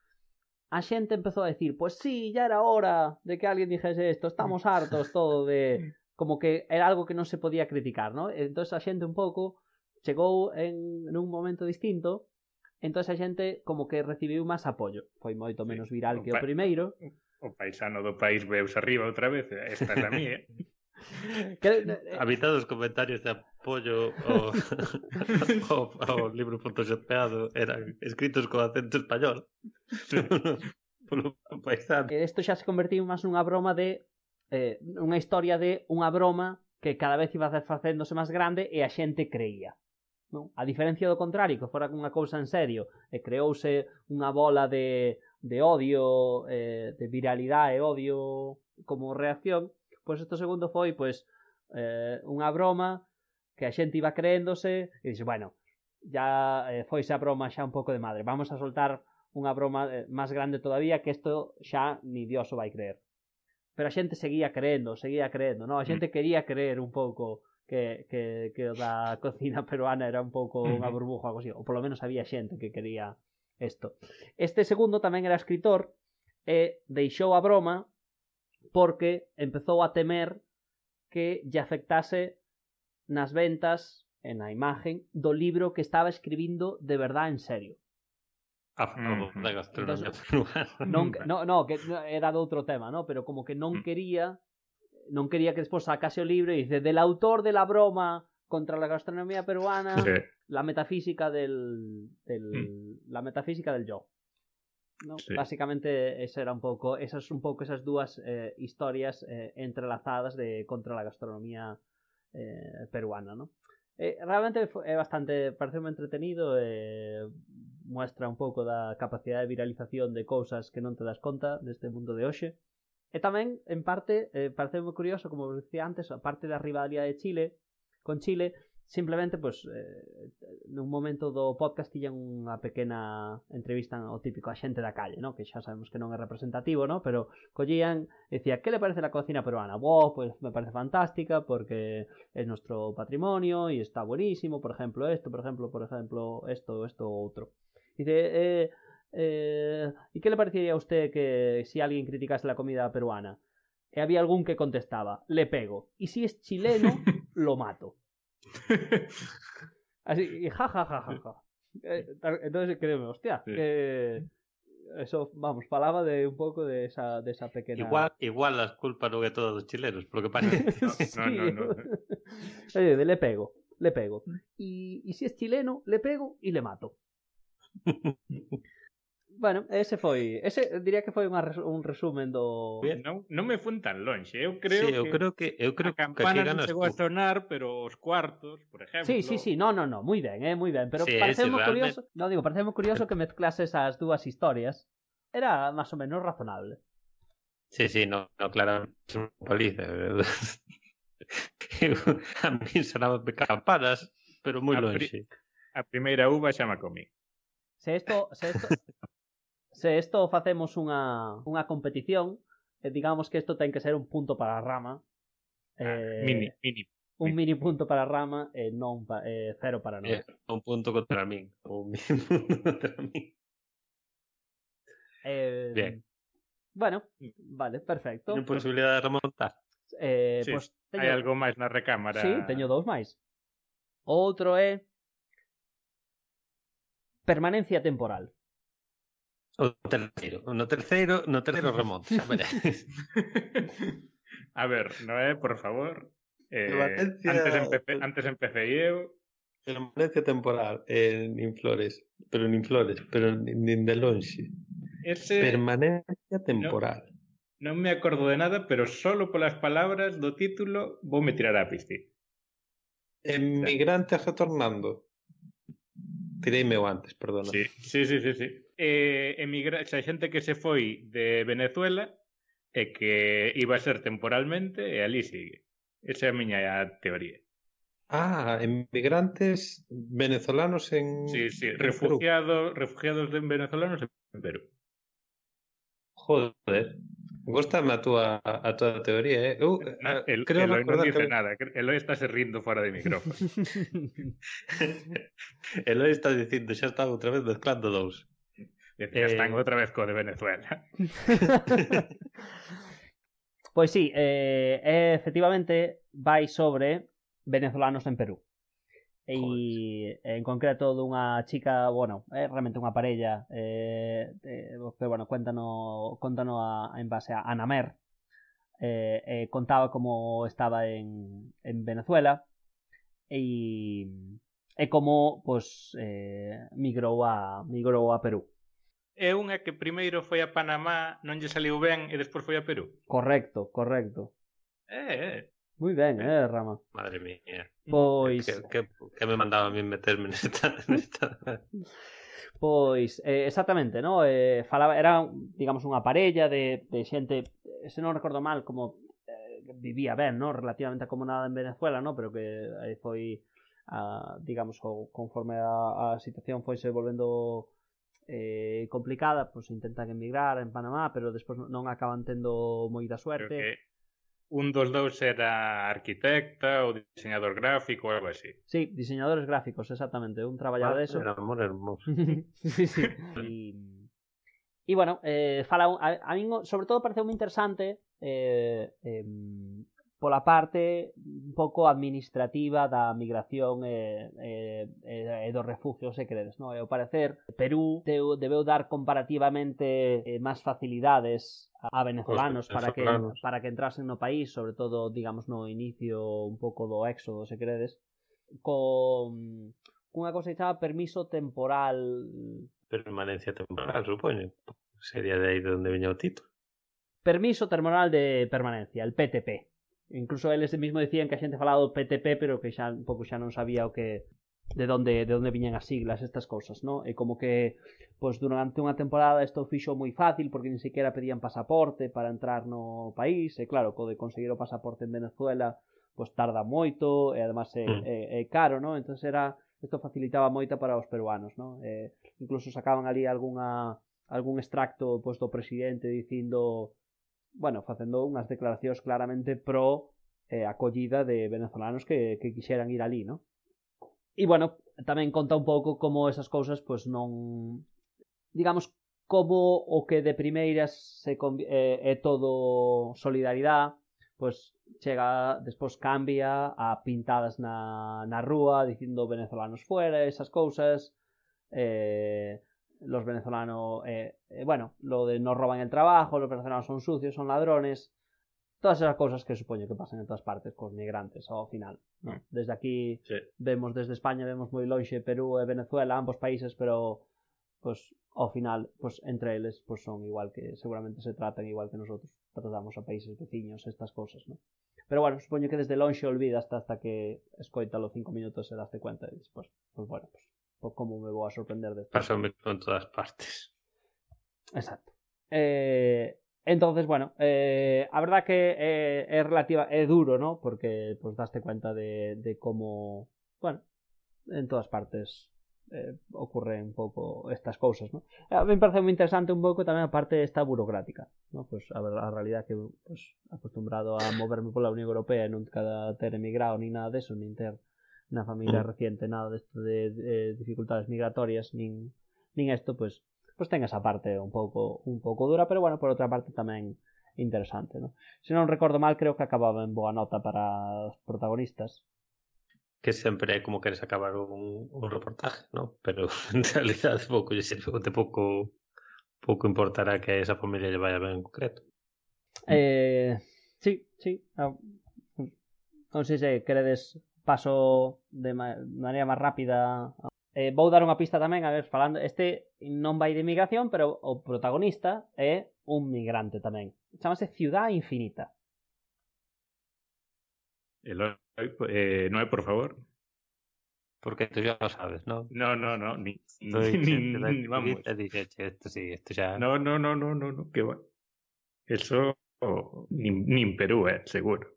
a xente empezou a decir, pois pues sí, ya era hora de que alguén dijese isto, estamos hartos todo de... Como que era algo que non se podía criticar, ¿no? entonces a xente un pouco chegou en, en un momento distinto, entonces a xente como que recibiu máis apoio. Foi moito menos viral sí, que o primeiro. O paisano do país veus arriba outra vez, esta é a mí, eh? Que... A mitad dos comentarios da pollo ao, ao, ao libro photoshopeado eran escritos co acento español. Polo paisano. Isto xa se convertiu máis nunha broma de eh, unha historia de unha broma que cada vez iba facéndose máis grande e a xente creía. Non? A diferencia do contrario, que fora unha cousa en serio e creouse unha bola de, de odio, eh, de viralidade e odio como reacción, pois isto segundo foi pois eh, unha broma que a xente iba creéndose e dixo, bueno, ya eh, foise a broma xa un pouco de madre, vamos a soltar unha broma eh, máis grande todavía que isto xa ni Dios o vai creer. Pero a xente seguía creendo, seguía creendo, no? A mm. xente quería creer un pouco que, que, que da cocina peruana era un pouco mm. unha burbuja, algo así, ou polo menos había xente que quería isto. Este segundo tamén era escritor e deixou a broma porque empezou a temer que lle afectase nas ventas e na imagen do libro que estaba escribindo de verdade en serio. A favor Mm. da gastronomía. Non, no, no, que era de outro tema, no? Pero como que non Mm. quería non quería que despois sacase o libro e dice del autor de la broma contra la gastronomía peruana Sí. la metafísica del, del la metafísica del yo. ¿no? Sí. Básicamente ese era un pouco esas un pouco esas dúas eh, historias eh, entrelazadas de contra la gastronomía eh, peruana, ¿no? Eh, realmente é bastante, parece moi entretenido e eh, muestra un pouco da capacidade de viralización de cousas que non te das conta deste mundo de hoxe. E eh, tamén, en parte, eh, parece moi curioso, como vos dicía antes, a parte da rivalidade de Chile, con Chile, simplemente pues eh, nun momento do podcast tiñan unha pequena entrevista ao típico a xente da calle, no? que xa sabemos que non é representativo, no? pero collían, decía, que le parece la cocina peruana? "Wow, pues me parece fantástica porque é nuestro patrimonio e está buenísimo, por exemplo, esto, por exemplo, por exemplo, esto, esto, outro. Dice, eh, eh, ¿y qué le parecería a usted que si alguien criticase la comida peruana? E había algún que contestaba, le pego. Y si es chileno, lo mato. Así, y ja, ja, ja, ja, ja. Eh, Entonces, créeme, hostia, Sí. que eso, vamos, falaba de un pouco de esa, de esa pequena... Igual, igual as culpas non é todas dos chilenos, porque parece. No, no, no. Oye, de le pego, le pego. Y, y si es chileno, le pego y le mato. Bueno, ese foi, ese diría que foi unha res, un resumen do Non, non me fun tan lonxe. Eu creo sí, eu que creo que eu creo a campana que chegou tú. a sonar, pero os cuartos, por exemplo. Sí, sí, sí, no, no, no, moi ben, eh, moi ben, pero sí, pareceu moi realmente... curioso, no digo, pareceu moi curioso que mezclases as dúas historias. Era máis ou menos razonable. Sí, sí, no, no claro, é un paliza. a mí sonaba campanas, pero moi lonxe. A, pri a primeira uva xa me comí. Se isto, se esto, se isto facemos unha, unha competición, eh, digamos que isto ten que ser un punto para a rama. Ah, eh, mini, mini. Un mini, punto para a rama e eh, non pa, eh, cero para nós. Eh, un punto contra min. Un mini punto contra min. Eh, Bien. Bueno, mm. vale, perfecto. Tiene posibilidad de remontar. Eh, sí, pues, teño... Hai algo máis na recámara. Sí, teño dous máis. Outro é permanencia temporal. O terceiro, no terceiro, no terceiro remonta. A ver, Noé, por favor. Eh, Valencia... antes, empecé, antes empecé eu. Permanencia temporal en Inflores, pero en eh, Inflores, pero en de lonxe. Ese... Permanencia temporal. No, non me acordo de nada, pero solo polas palabras do título vou me tirar a piscina. Emigrantes retornando. Tireime o antes, perdona. Sí, sí, sí, sí. sí eh, emigra, xa xente que se foi de Venezuela e que iba a ser temporalmente eh, e ali sigue. Esa é a miña teoría. Ah, emigrantes venezolanos en Sí, sí, refugiados, refugiados de venezolanos en Perú. Joder. Gostame a túa a túa teoría, eh. Uh, Eu eh, el, creo Eloi non dice que... nada, Eloi está se rindo fora de micrófono. Eloi está dicindo, xa está outra vez mezclando dous. Decía, Eh, outra vez co de Venezuela. Pois sí, eh, efectivamente vai sobre venezolanos en Perú. E en concreto dunha chica, bueno, é realmente unha parella eh, eh, que, bueno, cuéntano, contano a, en base a Anamer eh, eh, contaba como estaba en, en Venezuela e, e como pues, eh, migrou a migrou a Perú. é unha que primeiro foi a Panamá, non lle saliu ben e despois foi a Perú. Correcto, correcto. Eh, eh. Moi ben, eh, Rama. Madre mía. Pois... Que, que, que me mandaba a mí meterme nesta... nesta... pois, eh, exactamente, no? Eh, falaba, era, digamos, unha parella de, de xente, se non recordo mal, como eh, vivía ben, no? Relativamente acomodada en Venezuela, no? Pero que aí foi, a, digamos, o, conforme a, a situación foise volvendo eh, complicada, pois intentan emigrar en Panamá, pero despois non acaban tendo moita suerte. Creo que un dos dous era arquitecta ou diseñador gráfico ou algo así. Sí, diseñadores gráficos, exactamente, un traballador ah, de eso. Era amor hermoso. sí, sí. E... E bueno, eh, fala, a, a min sobre todo pareceu moi interesante eh, eh, pola parte un pouco administrativa da migración e, e, e dos refugios, se credes, No? E ao parecer, Perú teu, debeu dar comparativamente eh, máis facilidades a venezolanos para que para que entrasen no país, sobre todo, digamos, no inicio un pouco do éxodo, se credes, con cunha cosa que chama permiso temporal permanencia temporal, supoño. Sería de aí de onde viña o título. Permiso temporal de Permanencia, el PTP. Incluso eles mismo decían que a xente falaba do PTP, pero que xa un pouco xa non sabía o que de onde de onde viñan as siglas, estas cousas, ¿no? E como que pois durante unha temporada isto fixo moi fácil porque ni sequera pedían pasaporte para entrar no país, e claro, co de conseguir o pasaporte en Venezuela pois tarda moito e eh, además é, mm. é, é caro, ¿no? Entonces era isto facilitaba moita para os peruanos, ¿no? Eh, incluso sacaban ali algunha algún extracto pois do presidente dicindo bueno, facendo unhas declaracións claramente pro eh, acollida de venezolanos que, que quixeran ir ali, ¿no? E, bueno, tamén conta un pouco como esas cousas, pois, pues, non... Digamos, como o que de primeiras se conv... eh, é todo solidaridade, pois pues, chega, despois cambia a pintadas na, na rúa dicindo venezolanos fuera, esas cousas eh, los venezolanos eh, eh, bueno, lo de nos roban el trabajo los venezolanos son sucios, son ladrones todas esas cosas que supoño que pasan en todas partes cos migrantes ao final ¿no? Mm. desde aquí Sí. vemos desde España vemos moi lonxe Perú e Venezuela, ambos países, pero pues ao final, pues entre eles pues son igual que seguramente se tratan igual que nosotros tratamos a países veciños estas cousas, ¿no? Pero bueno, supoño que desde lonxe olvidas hasta que escoítalo cinco minutos e daste cuenta e despois, pues bueno, pues, pues como me vou a sorprender de Pasa o mesmo en todas partes. Exacto. Eh, entonces, bueno, eh, a verdad que eh, é relativa, é duro, ¿no? Porque pues daste cuenta de, de cómo, bueno, en todas partes eh, ocurren un pouco estas cousas, ¿no? A mí me parece moi interesante un pouco tamén a parte esta burocrática, ¿no? Pues a, ver, a realidad que pues, acostumbrado a moverme pola Unión Europea nunca ter emigrado ni nada deso, nin ter na familia mm. reciente nada desto de, de, dificultades migratorias nin nin isto, pois pois ten esa parte un pouco un pouco dura, pero bueno, por outra parte tamén interesante, ¿no? Se non recordo mal, creo que acababa en boa nota para os protagonistas. Que sempre é como queres acabar un, un reportaje, ¿no? Pero en realidad pouco lle sirve, de pouco pouco importará que a esa familia lle vaya ben en concreto. Eh, sí, sí. Non sei se queredes paso de ma- maneira máis rápida. Eh, vou dar unha pista tamén, a ver, falando, este non vai de migración, pero o protagonista é un migrante tamén. Chámase Ciudad Infinita. Eloy, eh, Noé, por favor. Porque tú ya lo sabes, ¿no? No, no, no, ni, Estoy ni, ni, ni- ni- vamos. "Che, esto sí, esto ya... No, no, no, no, no, no, que va. Eso oh, ni, ni en Perú, eh, seguro.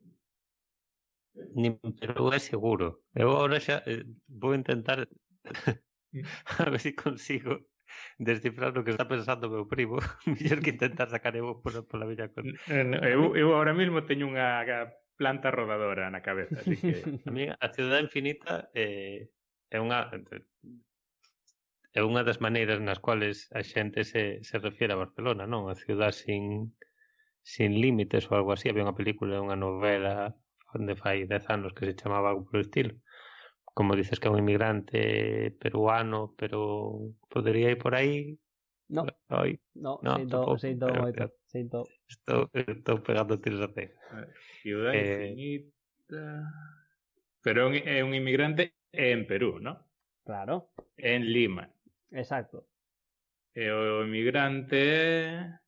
nin Perú é seguro. Eu agora xa eh, vou intentar mm. a ver se si consigo descifrar o que está pensando o meu primo, mellor que intentar sacar eu pola, pola miña conta. Eu, eu ahora mesmo teño unha planta rodadora na cabeza, así que... A, mí, a Cidade Infinita eh, é unha é unha das maneiras nas cuales a xente se, se refiere a Barcelona, non? A ciudad sin, sin límites ou algo así. Había unha película, unha novela, onde fai 10 anos que se chamaba algo polo estilo como dices que é un inmigrante peruano, pero podería ir por aí No, Oi. no, no sinto, tampouco, sinto pero, moito, sinto. Estou, estou pegando tiros a pé. Ciudad eh, infinita... Pero é un inmigrante en Perú, ¿no? Claro. En Lima. Exacto. E o inmigrante...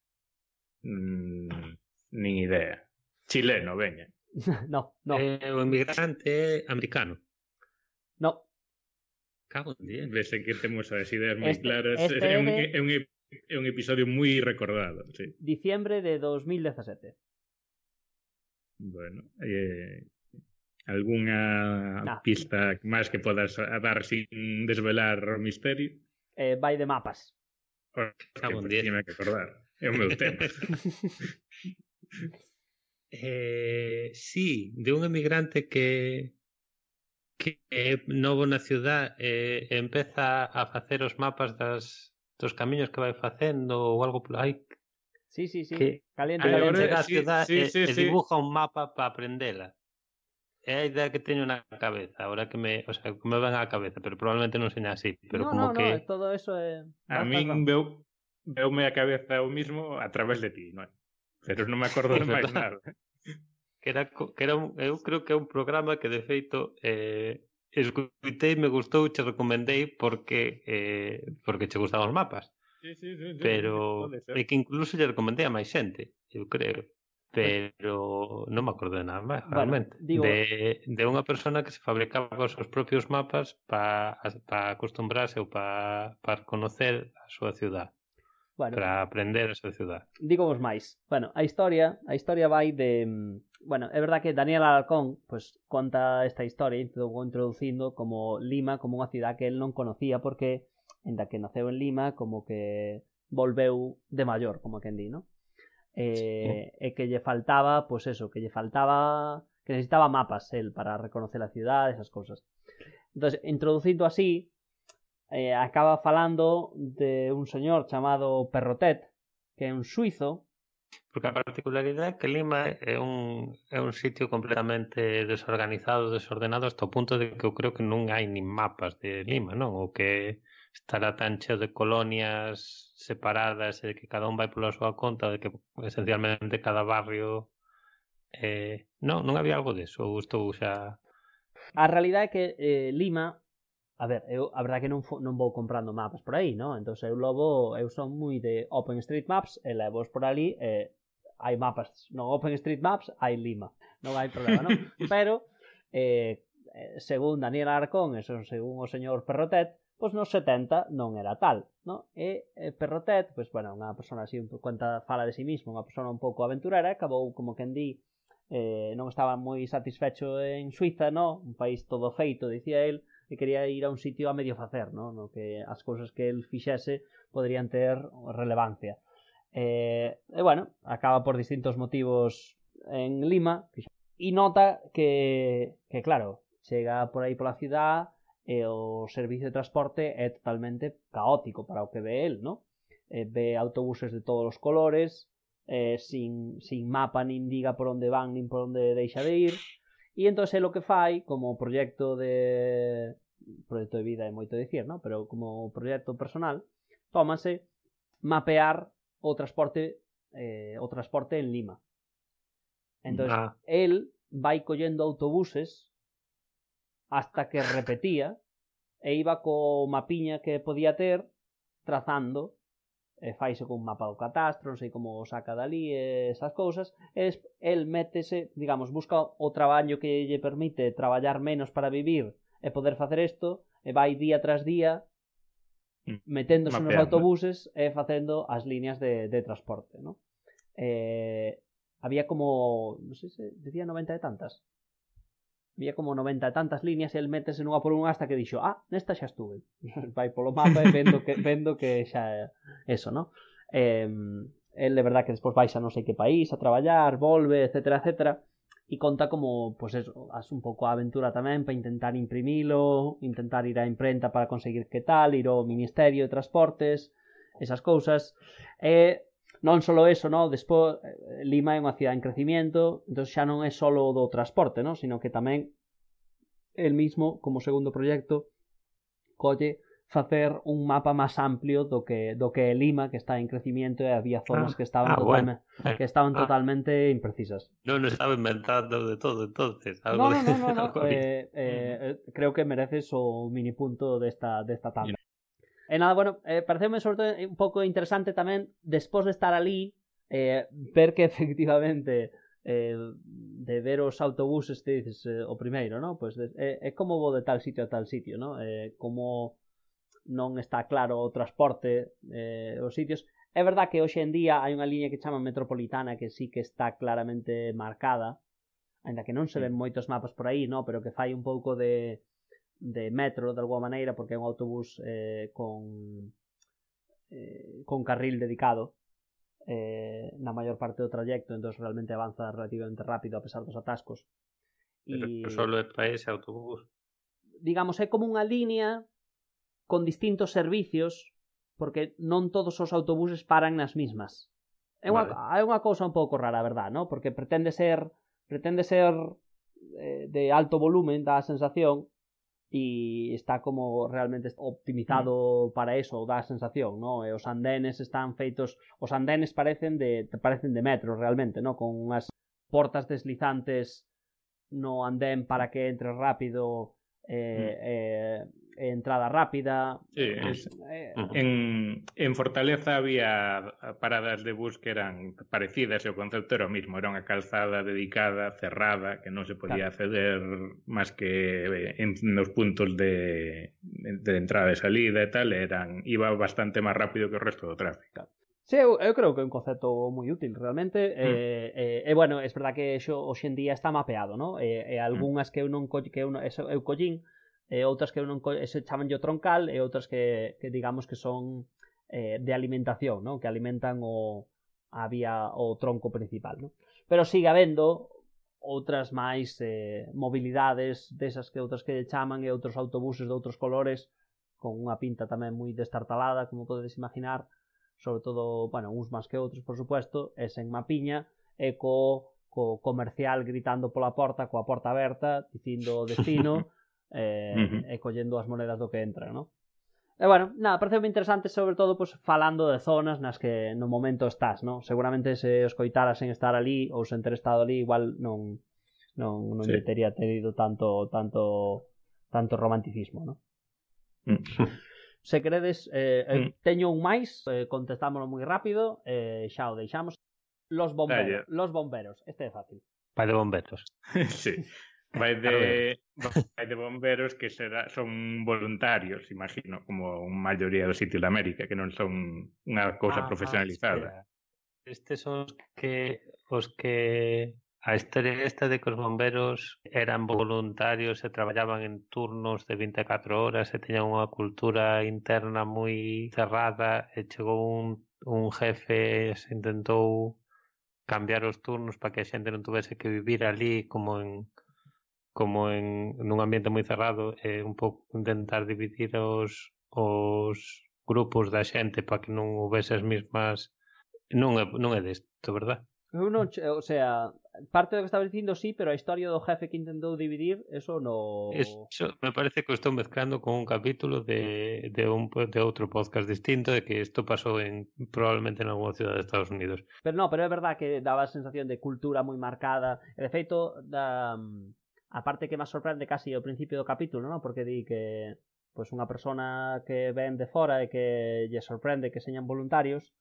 Mm, nin idea. Chileno, veña. no, no, Eh, o inmigrante é americano. no. Cago en diez. Ves en que temos as ideas moi Este- claras. este é, un, de- é, un, é un episodio moi recordado, sí. Diciembre de 2017. Bueno, eh, algunha Ah. pista máis que podas dar sin desvelar misterio? Eh, vai de mapas. Cago en pues, diez. tiñame que acordar. É o meu tema. Eh, sí, de un emigrante que que é novo na ciudad e eh, empeza a facer os mapas das dos camiños que vai facendo ou algo ai Sí, sí, sí. Que caliente, caliente chega a ciudad sí, sí, e, sí, eh, e dibuja un mapa para aprendela. É a idea que teño na cabeza, ahora que me, o sea, que me ven á cabeza, pero probablemente non seña así, pero no, como no, que no, todo eso é A min veu veume a cabeza eu mismo a través de ti, non? pero non me acordo de máis nada. Que era, que era un, eu creo que é un programa que de feito eh, escutei, me gustou, che recomendei porque eh, porque che gustaban os mapas. Sí, sí, sí, pero é que incluso lle recomendei a máis xente, eu creo. Pero non me acordo de nada máis, bueno, realmente. Digo... De, de unha persona que se fabricaba os seus propios mapas para pa acostumbrarse ou para pa conocer a súa ciudad. Bueno, para aprender esa ciudad. Digo vos máis. Bueno, a historia, a historia vai de mm, Bueno, é verdad que Daniel Alarcón pues, conta esta historia introducindo como Lima como unha cidade que él non conocía porque enda que naceu en Lima como que volveu de maior, como que en di, ¿no? Eh, sí. e que lle faltaba, pues eso, que lle faltaba que necesitaba mapas él para reconocer a cidade, esas cousas. Entonces, introducindo así, eh, acaba falando de un señor chamado Perrotet, que é un suizo. Porque a particularidade é que Lima é un, é un sitio completamente desorganizado, desordenado, hasta o punto de que eu creo que non hai nin mapas de Lima, non? O que estará tan cheo de colonias separadas e que cada un vai pola súa conta de que esencialmente cada barrio eh, non, non había algo deso ou estou xa A realidade é que eh, Lima A ver, eu a verdade que non, non vou comprando mapas por aí, non? Entón eu logo, eu son moi de OpenStreetMaps e levos por ali e hai mapas. No OpenStreetMaps hai Lima. Non hai problema, non? Pero, eh, eh, según Daniel Arcón e según o señor Perrotet, pois nos 70 non era tal, no? E, e Perrotet, pois, bueno, unha persona así, un cuenta, fala de si sí mismo, unha persona un pouco aventurera, acabou, como quen di, eh, non estaba moi satisfecho en Suiza, no? Un país todo feito, dicía el, que quería ir a un sitio a medio facer, no, no que as cousas que el fixese poderían ter relevancia. Eh, e bueno, acaba por distintos motivos en Lima e nota que, que claro, chega por aí pola cidade e o servicio de transporte é totalmente caótico para o que ve el, no? Eh, ve autobuses de todos os colores, eh, sin, sin mapa, nin diga por onde van, nin por onde deixa de ir, E entón é o que fai como proxecto de proxecto de vida é moito dicir, non? pero como proxecto personal, tómase mapear o transporte eh, o transporte en Lima. Entón, ah. el vai collendo autobuses hasta que repetía e iba co mapiña que podía ter trazando e faise con un mapa do catastro, non sei como o saca dali e esas cousas, e el métese, digamos, busca o traballo que lle permite traballar menos para vivir e poder facer isto e vai día tras día hmm. meténdose Mapeando. nos autobuses e facendo as liñas de, de transporte, ¿no? Eh, había como, non sei se decía 90 e tantas. Había como 90 e tantas liñas e el métese nunha por unha hasta que dixo, "Ah, nesta xa estuve." vai polo mapa e vendo que vendo que xa eso, ¿no? Eh, el de verdad que despois vais a non sei que país a traballar, volve, etcétera, etcétera e conta como, pois pues eso, as un pouco a aventura tamén para intentar imprimilo, intentar ir á imprenta para conseguir que tal, ir ao Ministerio de Transportes, esas cousas. E eh, non só eso, no? despois eh, Lima é unha cidade en crecimiento, entón xa non é só do transporte, no? sino que tamén el mismo, como segundo proxecto, colle facer un mapa máis amplio do que do que Lima, que está en crecimiento e había zonas ah, que estaban ah, totalmente, bueno. que estaban ah, totalmente imprecisas. Non estaba inventando de todo entonces, algo No, no, no, no, no. eh, eh, eh, creo que mereces o mini punto desta desta tabla. E eh, nada, bueno, eh, pareceme sobre todo un pouco interesante tamén despois de estar ali eh, ver que efectivamente eh, de ver os autobuses te dices eh, o primeiro, ¿no? Pois pues, é eh, eh, como vou de tal sitio a tal sitio, ¿no? Eh, como non está claro o transporte eh, os sitios. É verdad que hoxe en día hai unha liña que chama metropolitana que sí que está claramente marcada, ainda que non se ven moitos mapas por aí, no? pero que fai un pouco de, de metro de alguma maneira porque é un autobús eh, con eh, con carril dedicado eh, na maior parte do trayecto entón realmente avanza relativamente rápido a pesar dos atascos pero, e... pero solo é para ese autobús digamos, é como unha línea con distintos servicios porque non todos os autobuses paran nas mismas. É unha, vale. é unha cousa un pouco rara, a verdad, ¿no? Porque pretende ser pretende ser eh, de alto volumen, da sensación, e está como realmente optimizado mm. para eso, dá a sensación, ¿no? E os andenes están feitos, os andenes parecen de parecen de metro realmente, ¿no? Con unhas portas deslizantes no andén para que entre rápido eh, mm. eh, entrada rápida. Sí, es, eh, en, en, Fortaleza había paradas de bus que eran parecidas e o concepto era o mismo, era unha calzada dedicada, cerrada, que non se podía claro. acceder máis que eh, en nos puntos de, de entrada e salida e tal, eran iba bastante máis rápido que o resto do tráfico. Claro. Sí, eu, eu creo que é un concepto moi útil realmente mm. eh, eh, eh, bueno, é verdad que xo hoxe en día está mapeado, ¿no? E, eh, e eh, algunhas mm. que eu non colle, que eu, non, eso, eu collín, e outras que eu non ese se chaman yo troncal e outras que, que digamos que son eh, de alimentación, ¿no? Que alimentan o a vía o tronco principal, ¿no? Pero sigue habendo outras máis eh, mobilidades desas que outras que chaman e outros autobuses de outros colores con unha pinta tamén moi destartalada, como podedes imaginar, sobre todo, bueno, uns máis que outros, por suposto, e sen mapiña, e co, co comercial gritando pola porta, coa porta aberta, dicindo o destino, eh, e, e collendo as monedas do que entra, non? E bueno, nada, parece moi interesante sobre todo pois, pues, falando de zonas nas que no momento estás, non? Seguramente se os coitaras en estar ali ou sen ter estado ali, igual non non non sí. tería tenido tanto tanto tanto romanticismo, non? Mm. Se queredes, eh, eh, mm. teño un máis, eh, contestámoslo moi rápido, eh, xa o deixamos. Los bomberos, los bomberos, este é fácil. Vai de bomberos. sí. Vai de, vai de bomberos que será, son voluntarios, imagino, como a maioría dos sitios de América, que non son unha cousa ah, profesionalizada. Ah, Estes son os que os que A historia esta de que os bomberos eran voluntarios e traballaban en turnos de 24 horas e teñan unha cultura interna moi cerrada e chegou un, un jefe e se intentou cambiar os turnos para que a xente non tuvese que vivir ali como en como en nun ambiente moi cerrado e un pouco intentar dividir os os grupos da xente para que non houvese as mesmas non é, non é desto, verdad? Eu non, o sea, parte do que estaba dicindo sí, pero a historia do jefe que intentou dividir, eso no Eso me parece que estou mezclando con un capítulo de, de un de outro podcast distinto de que isto pasou en probablemente en algunha cidade de Estados Unidos. Pero no, pero é verdad que daba a sensación de cultura moi marcada, e de feito da mm, a parte que máis sorprende casi ao principio do capítulo, ¿no? Porque di que pois pues, unha persona que ven de fora e que lle sorprende que señan voluntarios,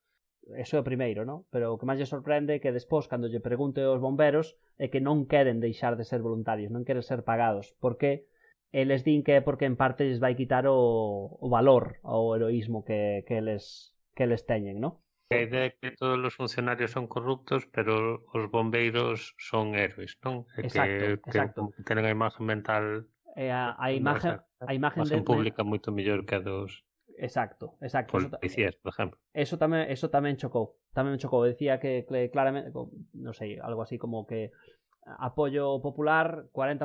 eso é o primeiro, non? Pero o que máis lle sorprende é que despois, cando lle pregunte aos bomberos, é que non queren deixar de ser voluntarios, non queren ser pagados, porque eles din que é porque en parte lles vai quitar o, o valor o heroísmo que, que, eles, que eles teñen, non? A idea é que todos os funcionarios son corruptos, pero os bombeiros son héroes, non? É exacto, que, exacto. que tenen a imagen mental... É a, a imaxe, a imaxe, a imaxe de... pública moito mellor que a dos Exacto, exacto. Policías, por exemplo. Eso tamén eso tamén chocou. Tamén me chocou, decía que, que claramente, non sei, algo así como que apoio popular 40%,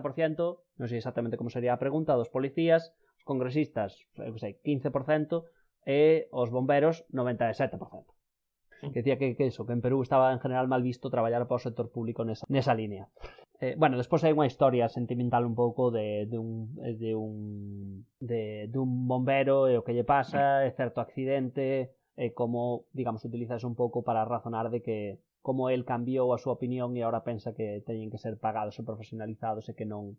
non sei exactamente como sería a pregunta, dos policías, os congresistas, non sei, 15% e os bomberos 97%. que decía que, que eso, que en Perú estaba en general mal visto traballar para o sector público nesa, nesa línea. Eh, bueno, despois hai unha historia sentimental un pouco de, de un eh, de un de, de un bombero e o que lle pasa, é certo accidente, e como, digamos, utilizas un pouco para razonar de que como el cambiou a súa opinión e agora pensa que teñen que ser pagados e profesionalizados e que non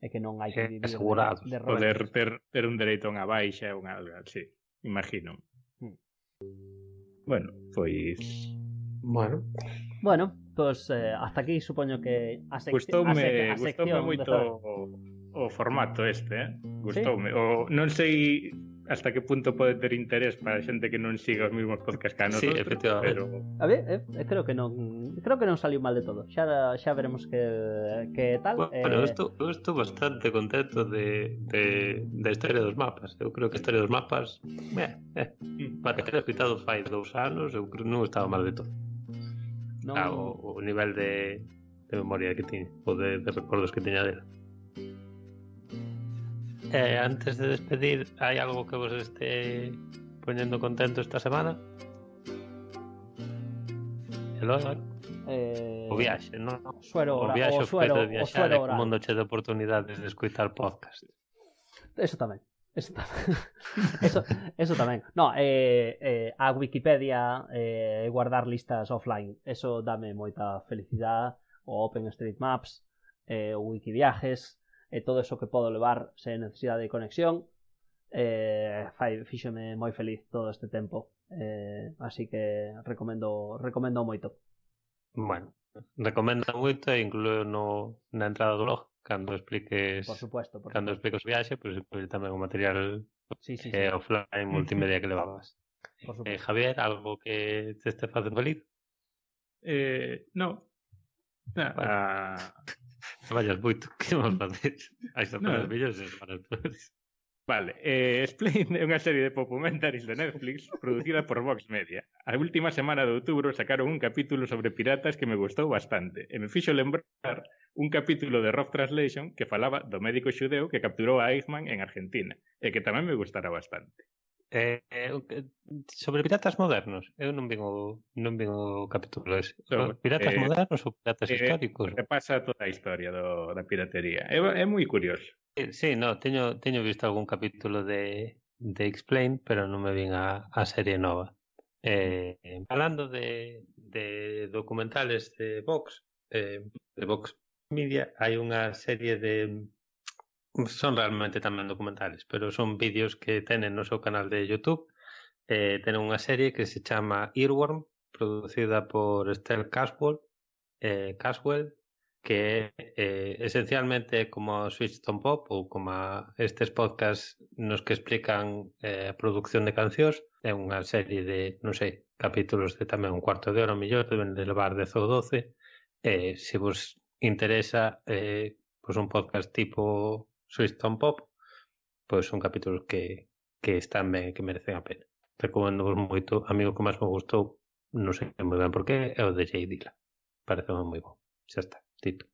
e que non hai que vivir asegurados, de, de poder ter, ter un dereito a unha baixa, unha alga, sí, imagino. Hmm. Bueno, pois. Bueno. Bueno, Pois eh, hasta aquí supoño que a, sec gustoume, a, sec a sección gustoume moito o, o formato este, eh? Gustoume. ¿Sí? O non sei hasta que punto pode ter interés para xente que non siga os mesmos podcast que a nosotros, sí, efectivamente. pero A ver, eh, eh, creo que non creo que non saliu mal de todo. Xa xa veremos que que tal. Bueno, eh... Pero isto eu estou bastante contento de de da historia dos mapas. Eu creo que a historia dos mapas, eh, eh, para ter escritado fai dous anos, eu creo que non estaba mal de todo. Non, Ah, o, o nivel de, de memoria que tiña, ou de, de recordos que tiña dela. Eh, antes de despedir, hai algo que vos este poñendo contento esta semana? Eloi, eh, o viaxe, non? Suero, O ora- viaxe, o o suero, de o viaxar suero é un oral. mundo che de oportunidades de escutar podcast. Eso tamén. Eso tamén. eso, eso tamén. No, eh, eh, a Wikipedia eh, guardar listas offline. Eso dame moita felicidade. O OpenStreetMaps, eh, o Wikiviajes, e eh, todo eso que podo levar sen necesidade de conexión. Eh, fai, fíxome moi feliz todo este tempo. Eh, así que recomendo recomendo moito. Bueno, recomendo moito e incluo no, na entrada do blog. Cando expliques Por supuesto, por cando supuesto. expliques o viaxe, pois pues, tamén o material Sí, sí, sí, eh, offline multimedia que levabas. por Eh. Javier, algo que te este facendo feliz? eh, no. Ah, ah, Vayas moito, que vamos facer? Hai sorpresas No. mellores para as Vale, eh, Explain é unha serie de popumentaries de Netflix producida por Vox Media. A última semana de outubro sacaron un capítulo sobre piratas que me gustou bastante e me fixo lembrar un capítulo de Rough Translation que falaba do médico xudeu que capturou a Eichmann en Argentina e que tamén me gustara bastante. Eh, sobre piratas modernos, eu non vin o, non vin o capítulo ese. Sobre, piratas eh, modernos ou piratas eh, históricos? Que pasa toda a historia do, da piratería. É, é moi curioso. Sí, sí, no, teño, teño visto algún capítulo de, de Explain, pero non me vin a, a serie nova. Eh, falando de, de documentales de Vox, eh, de Vox Media, hai unha serie de son realmente tamén documentales, pero son vídeos que tenen no seu canal de YouTube. Eh, tenen unha serie que se chama Earworm, producida por Estelle Caswell, eh, Caswell que eh, esencialmente como Switchton Pop ou como estes podcast nos que explican eh, a produción de cancións é unha serie de, non sei, capítulos de tamén un cuarto de hora, mellor, deben de levar 10 ou 12 eh, se vos interesa eh, pois un podcast tipo Switchton Pop pois son capítulos que, que están ben que merecen a pena. Recomendo vos moito, amigo que máis me gustou non sei moi ben por qué, é o de J. Dilla. Parece moi bon, xa está. Typ.